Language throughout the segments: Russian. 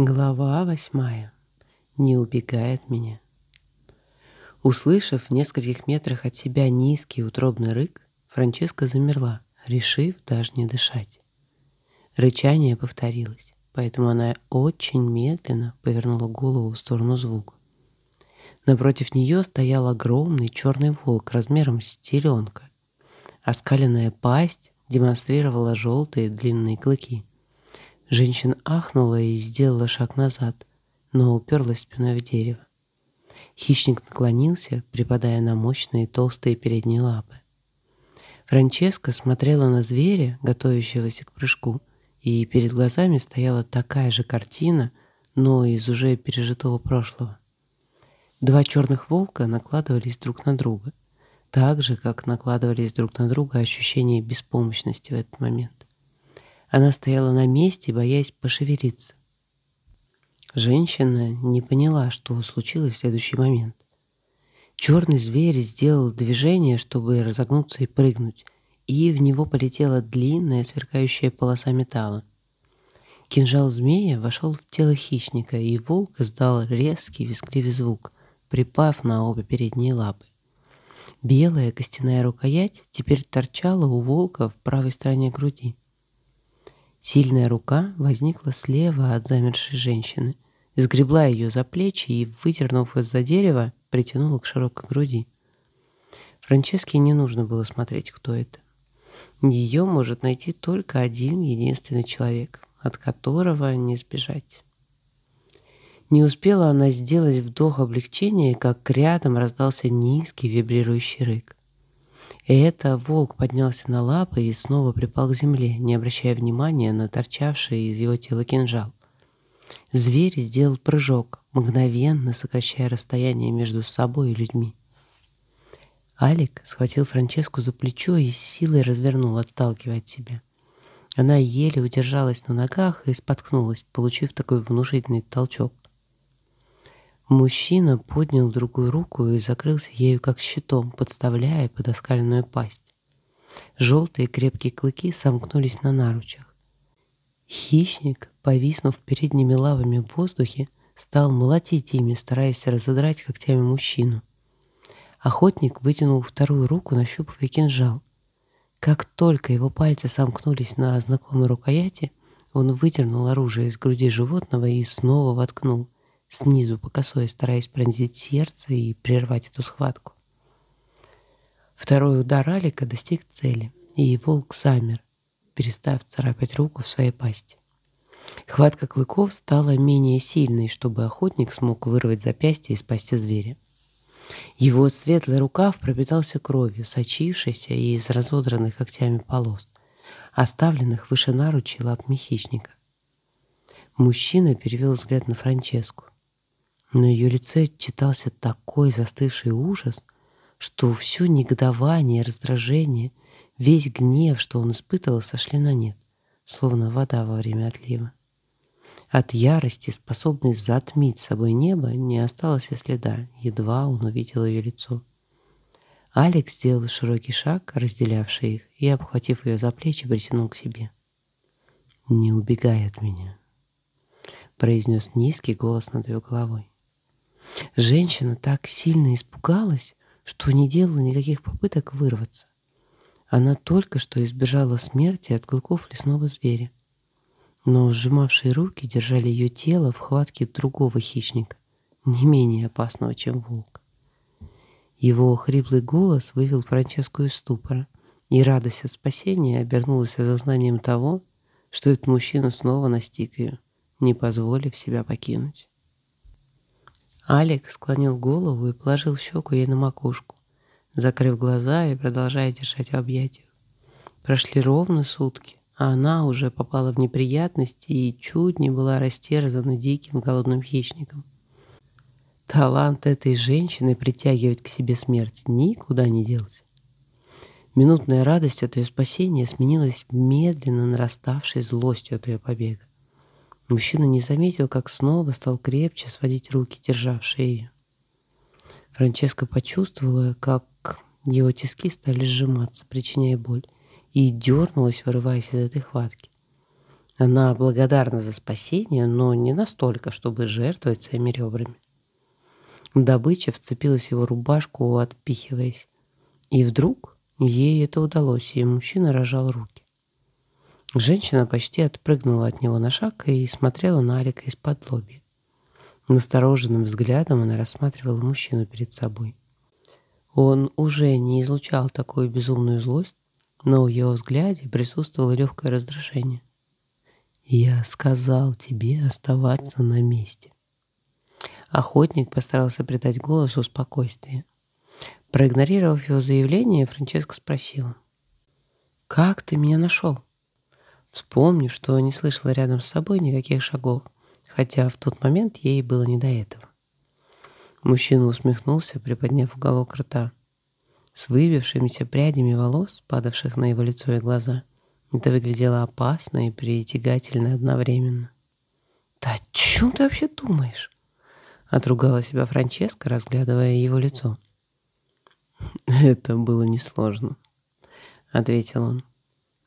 Глава восьмая. Не убегай от меня. Услышав в нескольких метрах от себя низкий утробный рык, Франческа замерла, решив даже не дышать. Рычание повторилось, поэтому она очень медленно повернула голову в сторону звука. Напротив нее стоял огромный черный волк размером с теленка. Оскаленная пасть демонстрировала желтые длинные клыки. Женщина ахнула и сделала шаг назад, но уперлась спиной в дерево. Хищник наклонился, припадая на мощные толстые передние лапы. Франческа смотрела на зверя, готовящегося к прыжку, и перед глазами стояла такая же картина, но из уже пережитого прошлого. Два черных волка накладывались друг на друга, так же, как накладывались друг на друга ощущения беспомощности в этот момент. Она стояла на месте, боясь пошевелиться. Женщина не поняла, что случилось в следующий момент. Черный зверь сделал движение, чтобы разогнуться и прыгнуть, и в него полетела длинная, сверкающая полоса металла. Кинжал змея вошел в тело хищника, и волк издал резкий вискливый звук, припав на обе передние лапы. Белая костяная рукоять теперь торчала у волка в правой стороне груди. Сильная рука возникла слева от замершей женщины, сгребла ее за плечи и, выдернув из-за дерева, притянула к широкой груди. Франческе не нужно было смотреть, кто это. Ее может найти только один единственный человек, от которого не сбежать. Не успела она сделать вдох облегчения, как рядом раздался низкий вибрирующий рык. И это волк поднялся на лапы и снова припал к земле, не обращая внимания на торчавший из его тела кинжал. Зверь сделал прыжок, мгновенно сокращая расстояние между собой и людьми. Алик схватил Франческу за плечо и с силой развернул, отталкивая от себя. Она еле удержалась на ногах и споткнулась, получив такой внушительный толчок. Мужчина поднял другую руку и закрылся ею как щитом, подставляя под оскаленную пасть. Желтые крепкие клыки сомкнулись на наручах. Хищник, повиснув передними лавами в воздухе, стал молотить ими, стараясь разодрать когтями мужчину. Охотник вытянул вторую руку, нащупывая кинжал. Как только его пальцы сомкнулись на знакомой рукояти, он выдернул оружие из груди животного и снова воткнул — снизу по косой, стараясь пронзить сердце и прервать эту схватку. Второй удар Алика достиг цели, и волк замер, перестав царапать руку в своей пасти. Хватка клыков стала менее сильной, чтобы охотник смог вырвать запястье из пасти зверя. Его светлый рукав пропитался кровью, сочившейся из разодранных когтями полос, оставленных выше наручей лапами хищника. Мужчина перевел взгляд на Франческу. На ее лице читался такой застывший ужас, что все негодование, раздражение, весь гнев, что он испытывал, сошли на нет, словно вода во время отлива. От ярости, способной затмить собой небо, не осталось и следа, едва он увидел ее лицо. Алекс сделал широкий шаг, разделявший их, и, обхватив ее за плечи, притянул к себе. «Не убегай от меня», — произнес низкий голос над ее головой. Женщина так сильно испугалась, что не делала никаких попыток вырваться. Она только что избежала смерти от клыков лесного зверя. Но сжимавшие руки держали ее тело в хватке другого хищника, не менее опасного, чем волк. Его хриплый голос вывел Франческу из ступора, и радость от спасения обернулась осознанием того, что этот мужчина снова настиг ее, не позволив себя покинуть. Алик склонил голову и положил щеку ей на макушку, закрыв глаза и продолжая держать в объятиях. Прошли ровно сутки, а она уже попала в неприятности и чуть не была растерзана диким голодным хищником. Талант этой женщины притягивать к себе смерть никуда не делся. Минутная радость от ее спасения сменилась медленно нараставшей злостью от ее побега. Мужчина не заметил, как снова стал крепче сводить руки, державшие ее. Франческа почувствовала, как его тиски стали сжиматься, причиняя боль, и дернулась, вырываясь из этой хватки. Она благодарна за спасение, но не настолько, чтобы жертвовать своими ребрами. Добыча вцепилась в его рубашку, отпихиваясь. И вдруг ей это удалось, и мужчина рожал руки. Женщина почти отпрыгнула от него на шаг и смотрела на Алика из-под лоби. Настороженным взглядом она рассматривала мужчину перед собой. Он уже не излучал такую безумную злость, но в его взгляде присутствовало легкое раздражение. «Я сказал тебе оставаться на месте». Охотник постарался придать голосу спокойствие. Проигнорировав его заявление, Франческо спросила. «Как ты меня нашел?» Вспомнив, что не слышала рядом с собой никаких шагов, хотя в тот момент ей было не до этого. Мужчина усмехнулся, приподняв уголок рта. С выбившимися прядями волос, падавших на его лицо и глаза, это выглядело опасно и притягательно одновременно. «Да о чем ты вообще думаешь?» Отругала себя Франческа, разглядывая его лицо. «Это было несложно», — ответил он.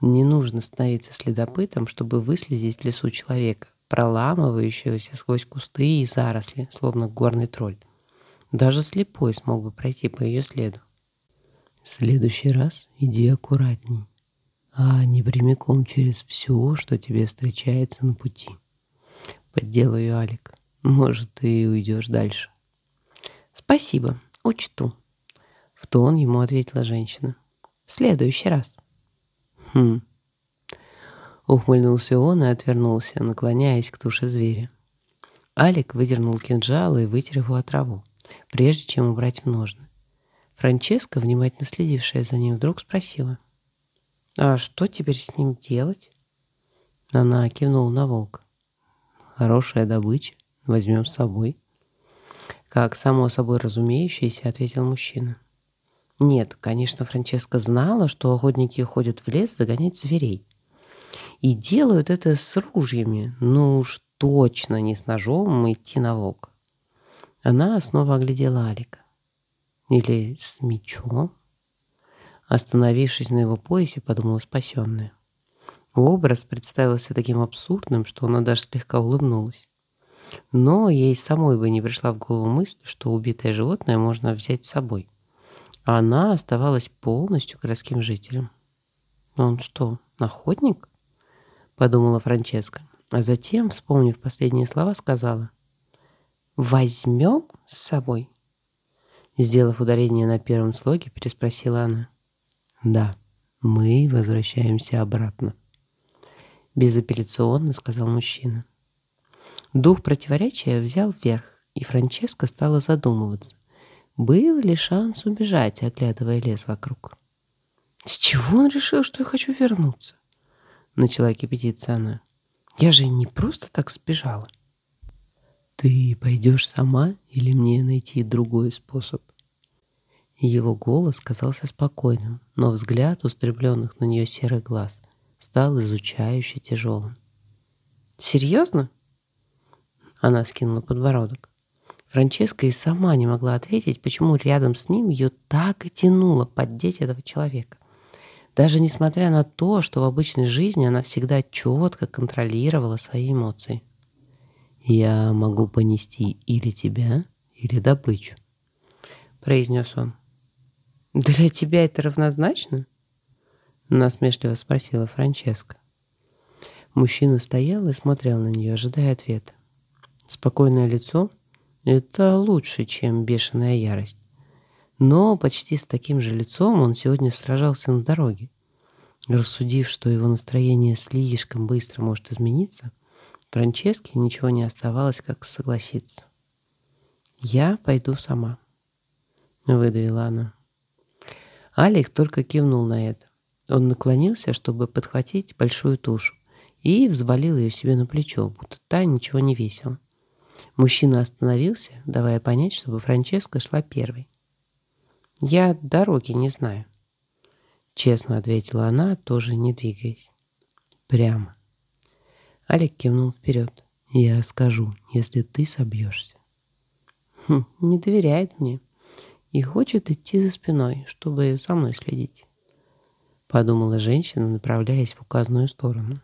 «Не нужно становиться следопытом, чтобы выследить в лесу человека, проламывающегося сквозь кусты и заросли, словно горный тролль. Даже слепой смог бы пройти по ее следу. В следующий раз иди аккуратней, а не прямиком через все, что тебе встречается на пути. Подделаю, Алик. Может, ты уйдешь дальше. Спасибо, учту. В тон ему ответила женщина. В следующий раз. Хм. Ухмыльнулся он и отвернулся, наклоняясь к туше зверя. Алик выдернул кинжал и вытер его от траву, прежде чем убрать в ножны. Франческа, внимательно следившая за ним, вдруг спросила. «А что теперь с ним делать?» Она кивнула на волка. «Хорошая добыча. Возьмем с собой». Как само собой разумеющееся, ответил мужчина. Нет, конечно, Франческа знала, что охотники ходят в лес загонять зверей. И делают это с ружьями, ну уж точно не с ножом идти на волк. Она снова оглядела Алика. Или с мечом? Остановившись на его поясе, подумала спасенная. Образ представился таким абсурдным, что она даже слегка улыбнулась. Но ей самой бы не пришла в голову мысль, что убитое животное можно взять с собой. Она оставалась полностью городским жителем. «Он что, охотник?» — подумала Франческа. А затем, вспомнив последние слова, сказала. «Возьмем с собой?» Сделав ударение на первом слоге, переспросила она. «Да, мы возвращаемся обратно», — безапелляционно сказал мужчина. Дух противоречия взял вверх, и Франческа стала задумываться, был ли шанс убежать, оглядывая лес вокруг. «С чего он решил, что я хочу вернуться?» Начала кипятиться она. «Я же не просто так сбежала». «Ты пойдешь сама или мне найти другой способ?» Его голос казался спокойным, но взгляд устремленных на нее серых глаз стал изучающе тяжелым. «Серьезно?» Она скинула подбородок. Франческа и сама не могла ответить, почему рядом с ним ее так и тянуло поддеть этого человека. Даже несмотря на то, что в обычной жизни она всегда четко контролировала свои эмоции. «Я могу понести или тебя, или добычу», — произнес он. «Для тебя это равнозначно?» — насмешливо спросила Франческа. Мужчина стоял и смотрел на нее, ожидая ответа. Спокойное лицо — это лучше, чем бешеная ярость. Но почти с таким же лицом он сегодня сражался на дороге. Рассудив, что его настроение слишком быстро может измениться, Франческе ничего не оставалось, как согласиться. «Я пойду сама», — выдавила она. Алик только кивнул на это. Он наклонился, чтобы подхватить большую тушу, и взвалил ее себе на плечо, будто та ничего не весила. Мужчина остановился, давая понять, чтобы Франческа шла первой. «Я дороги не знаю», — честно ответила она, тоже не двигаясь. «Прямо». Алик кивнул вперед. «Я скажу, если ты собьешься». Хм, «Не доверяет мне и хочет идти за спиной, чтобы за мной следить», — подумала женщина, направляясь в указанную сторону.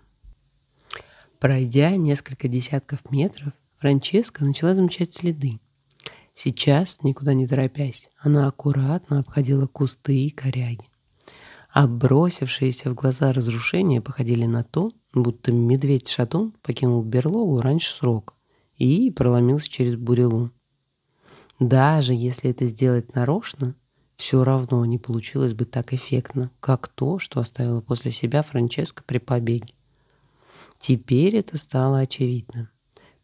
Пройдя несколько десятков метров, Франческа начала замечать следы. Сейчас, никуда не торопясь, она аккуратно обходила кусты и коряги. А бросившиеся в глаза разрушения походили на то, будто медведь-шатун покинул берлогу раньше срока и проломился через бурелом. Даже если это сделать нарочно, все равно не получилось бы так эффектно, как то, что оставила после себя Франческа при побеге. Теперь это стало очевидно.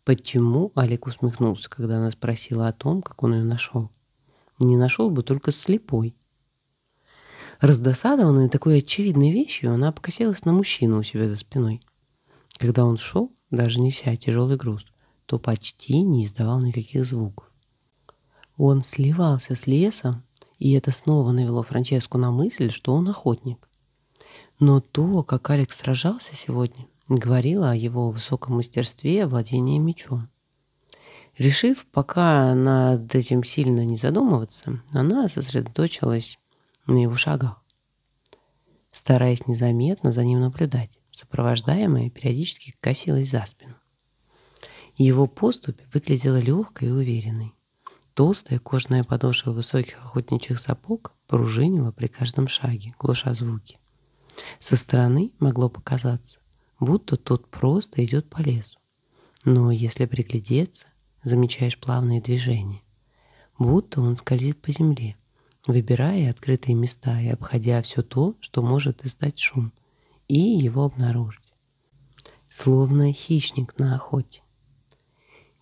Почему Алик усмехнулся, когда она спросила о том, как он ее нашел? Не нашел бы только слепой. Раздосадованная такой очевидной вещью, она покосилась на мужчину у себя за спиной. Когда он шел, даже неся тяжелый груз, то почти не издавал никаких звуков. Он сливался с лесом, и это снова навело Франческу на мысль, что он охотник. Но то, как Алекс сражался сегодня, говорило о его высоком мастерстве владения мечом. Решив пока над этим сильно не задумываться, она сосредоточилась на его шагах, стараясь незаметно за ним наблюдать, сопровождаемая периодически косилась за спину. Его поступь выглядела легкой и уверенной. Толстая кожаная подошва высоких охотничьих сапог пружинила при каждом шаге, глуша звуки. Со стороны могло показаться, будто тот просто идет по лесу. Но если приглядеться, замечаешь плавные движения, будто он скользит по земле, выбирая открытые места и обходя все то, что может издать шум, и его обнаружить. Словно хищник на охоте.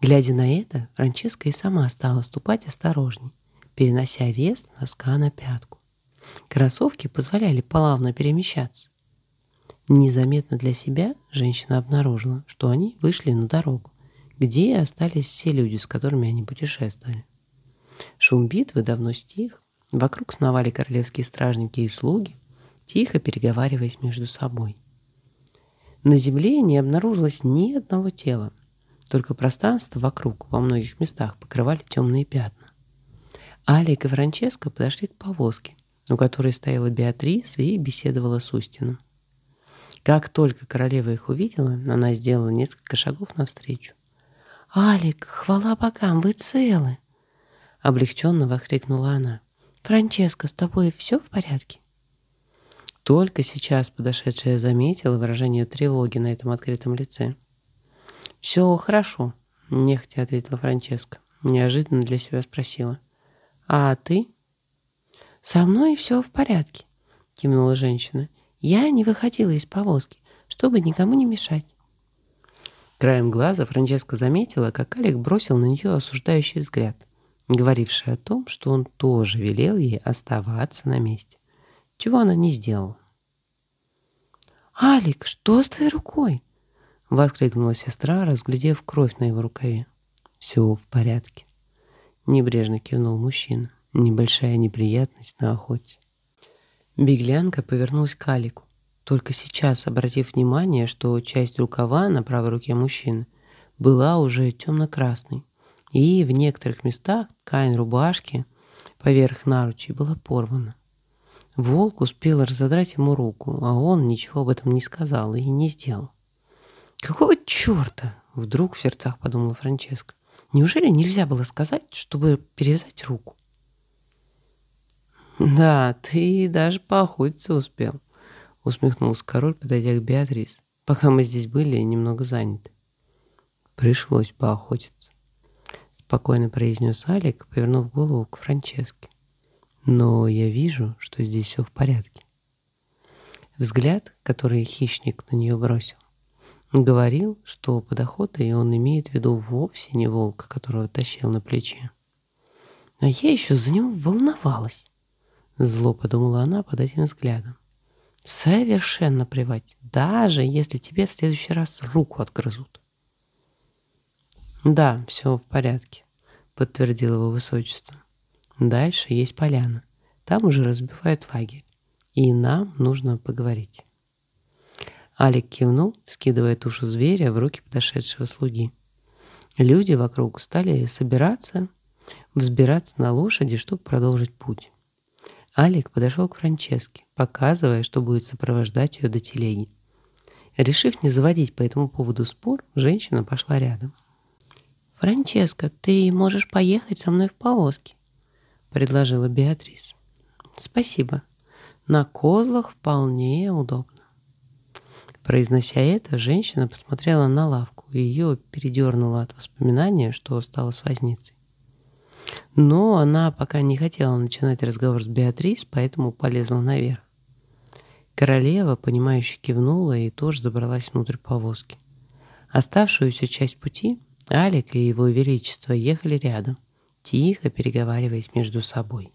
Глядя на это, Франческа и сама стала ступать осторожней, перенося вес носка на пятку. Кроссовки позволяли плавно перемещаться. Незаметно для себя женщина обнаружила, что они вышли на дорогу, где остались все люди, с которыми они путешествовали. Шум битвы давно стих, вокруг сновали королевские стражники и слуги, тихо переговариваясь между собой. На земле не обнаружилось ни одного тела, только пространство вокруг во многих местах покрывали темные пятна. Алик и Франческо подошли к повозке, у которой стояла Беатриса и беседовала с Устином. Как только королева их увидела, она сделала несколько шагов навстречу. «Алик, хвала богам, вы целы!» Облегченно воскликнула она. «Франческо, с тобой все в порядке?» Только сейчас подошедшая заметила выражение тревоги на этом открытом лице. «Все хорошо», — нехотя ответила Франческа. Неожиданно для себя спросила. «А ты?» «Со мной все в порядке», — кивнула женщина. «Я не выходила из повозки, чтобы никому не мешать». Краем глаза Франческа заметила, как Алик бросил на нее осуждающий взгляд, говоривший о том, что он тоже велел ей оставаться на месте, чего она не сделала. «Алик, что с твоей рукой?» — воскликнула сестра, разглядев кровь на его рукаве. «Все в порядке», — небрежно кивнул мужчина. «Небольшая неприятность на охоте». Беглянка повернулась к Алику, только сейчас обратив внимание, что часть рукава на правой руке мужчины была уже темно-красной, и в некоторых местах ткань рубашки поверх наручей была порвана. Волк успел разодрать ему руку, а он ничего об этом не сказал и не сделал. «Какого черта?» — вдруг в сердцах подумала Франческа. «Неужели нельзя было сказать, чтобы перевязать руку?» «Да, ты даже поохотиться успел», — усмехнулся король, подойдя к Беатрис, пока мы здесь были немного заняты. «Пришлось поохотиться», — спокойно произнес Алик, повернув голову к Франческе. «Но я вижу, что здесь все в порядке». Взгляд, который хищник на нее бросил, Говорил, что под охотой он имеет в виду вовсе не волка, которого тащил на плече. А я еще за него волновалась. Зло подумала она под этим взглядом. Совершенно плевать, даже если тебе в следующий раз руку отгрызут. Да, все в порядке, подтвердил его высочество. Дальше есть поляна. Там уже разбивают лагерь. И нам нужно поговорить. Алик кивнул, скидывая тушу зверя в руки подошедшего слуги. Люди вокруг стали собираться, взбираться на лошади, чтобы продолжить путь. Алик подошел к Франческе, показывая, что будет сопровождать ее до телеги. Решив не заводить по этому поводу спор, женщина пошла рядом. «Франческо, ты можешь поехать со мной в повозке», — предложила Беатрис. «Спасибо. На козлах вполне удобно». Произнося это, женщина посмотрела на лавку, и ее передернуло от воспоминания, что стало с возницей. Но она пока не хотела начинать разговор с Беатрис, поэтому полезла наверх. Королева, понимающе кивнула и тоже забралась внутрь повозки. Оставшуюся часть пути Алик и его величество ехали рядом, тихо переговариваясь между собой.